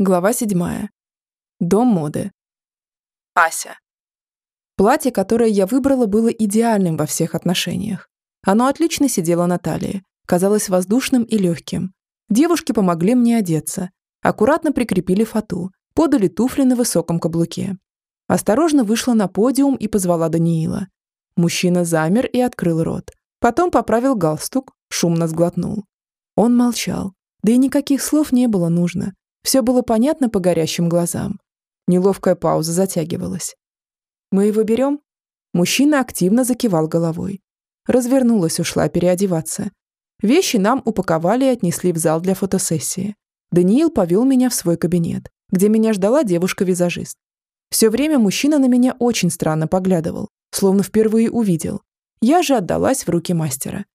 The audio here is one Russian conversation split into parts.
Глава 7. Дом моды. Ася. Платье, которое я выбрала, было идеальным во всех отношениях. Оно отлично сидело на талии, казалось воздушным и легким. Девушки помогли мне одеться, аккуратно прикрепили фату, подали туфли на высоком каблуке. Осторожно вышла на подиум и позвала Даниила. Мужчина замер и открыл рот. Потом поправил галстук, шумно сглотнул. Он молчал, да и никаких слов не было нужно. Все было понятно по горящим глазам. Неловкая пауза затягивалась. «Мы его берем?» Мужчина активно закивал головой. Развернулась, ушла переодеваться. Вещи нам упаковали и отнесли в зал для фотосессии. Даниил повел меня в свой кабинет, где меня ждала девушка-визажист. Все время мужчина на меня очень странно поглядывал, словно впервые увидел. Я же отдалась в руки мастера.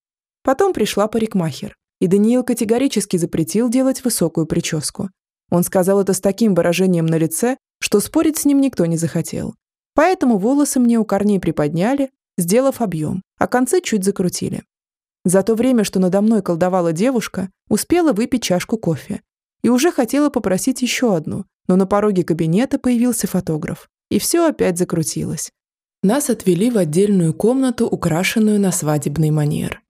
Потом пришла парикмахер, и Даниил категорически запретил делать высокую прическу. Он сказал это с таким выражением на лице, что спорить с ним никто не захотел. Поэтому волосы мне у корней приподняли, сделав объем, а концы чуть закрутили. За то время, что надо мной колдовала девушка, успела выпить чашку кофе. И уже хотела попросить еще одну, но на пороге кабинета появился фотограф. И все опять закрутилось. Нас отвели в отдельную комнату, украшенную на свадебный манер.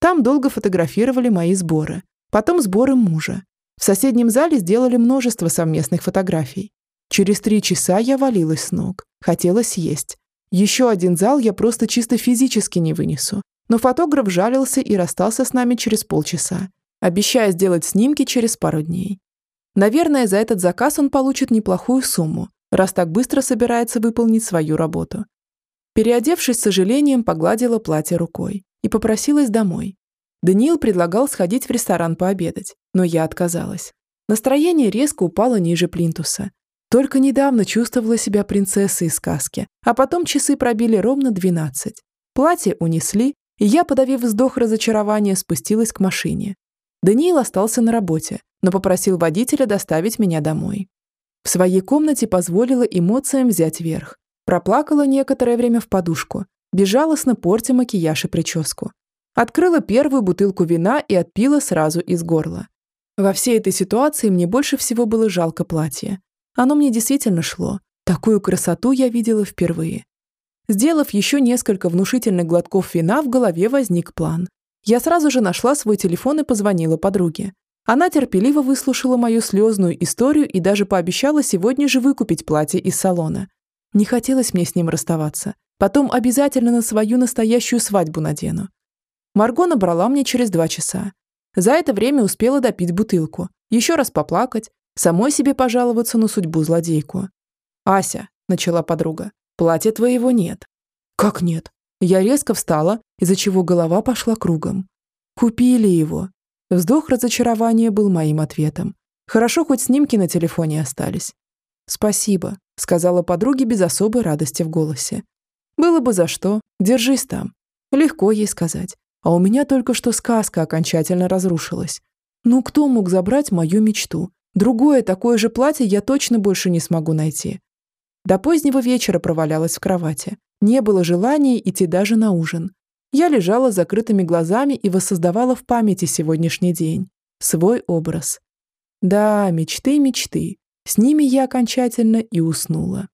Там долго фотографировали мои сборы, потом сборы мужа, в соседнем зале сделали множество совместных фотографий. Через три часа я валилась с ног. Хотелось есть. Еще один зал я просто чисто физически не вынесу. Но фотограф жалился и расстался с нами через полчаса, обещая сделать снимки через пару дней. Наверное, за этот заказ он получит неплохую сумму, раз так быстро собирается выполнить свою работу. Переодевшись с сожалением, погладила платье рукой и попросилась домой. Даниил предлагал сходить в ресторан пообедать, но я отказалась. Настроение резко упало ниже плинтуса. Только недавно чувствовала себя принцессой из сказки, а потом часы пробили ровно 12. Платье унесли, и я, подавив вздох разочарования, спустилась к машине. Даниил остался на работе, но попросил водителя доставить меня домой. В своей комнате позволила эмоциям взять верх. Проплакала некоторое время в подушку, безжалостно портя макияж и прическу. Открыла первую бутылку вина и отпила сразу из горла. Во всей этой ситуации мне больше всего было жалко платье. Оно мне действительно шло. Такую красоту я видела впервые. Сделав еще несколько внушительных глотков вина, в голове возник план. Я сразу же нашла свой телефон и позвонила подруге. Она терпеливо выслушала мою слезную историю и даже пообещала сегодня же выкупить платье из салона. Не хотелось мне с ним расставаться. Потом обязательно на свою настоящую свадьбу надену. Марго набрала мне через два часа. За это время успела допить бутылку, еще раз поплакать, самой себе пожаловаться на судьбу злодейку. «Ася», — начала подруга, — «платья твоего нет». «Как нет?» Я резко встала, из-за чего голова пошла кругом. «Купили его». Вздох разочарования был моим ответом. Хорошо, хоть снимки на телефоне остались. «Спасибо», — сказала подруге без особой радости в голосе. «Было бы за что. Держись там». Легко ей сказать. А у меня только что сказка окончательно разрушилась. Ну кто мог забрать мою мечту? Другое такое же платье я точно больше не смогу найти. До позднего вечера провалялась в кровати. Не было желания идти даже на ужин. Я лежала с закрытыми глазами и воссоздавала в памяти сегодняшний день. Свой образ. Да, мечты, мечты. С ними я окончательно и уснула.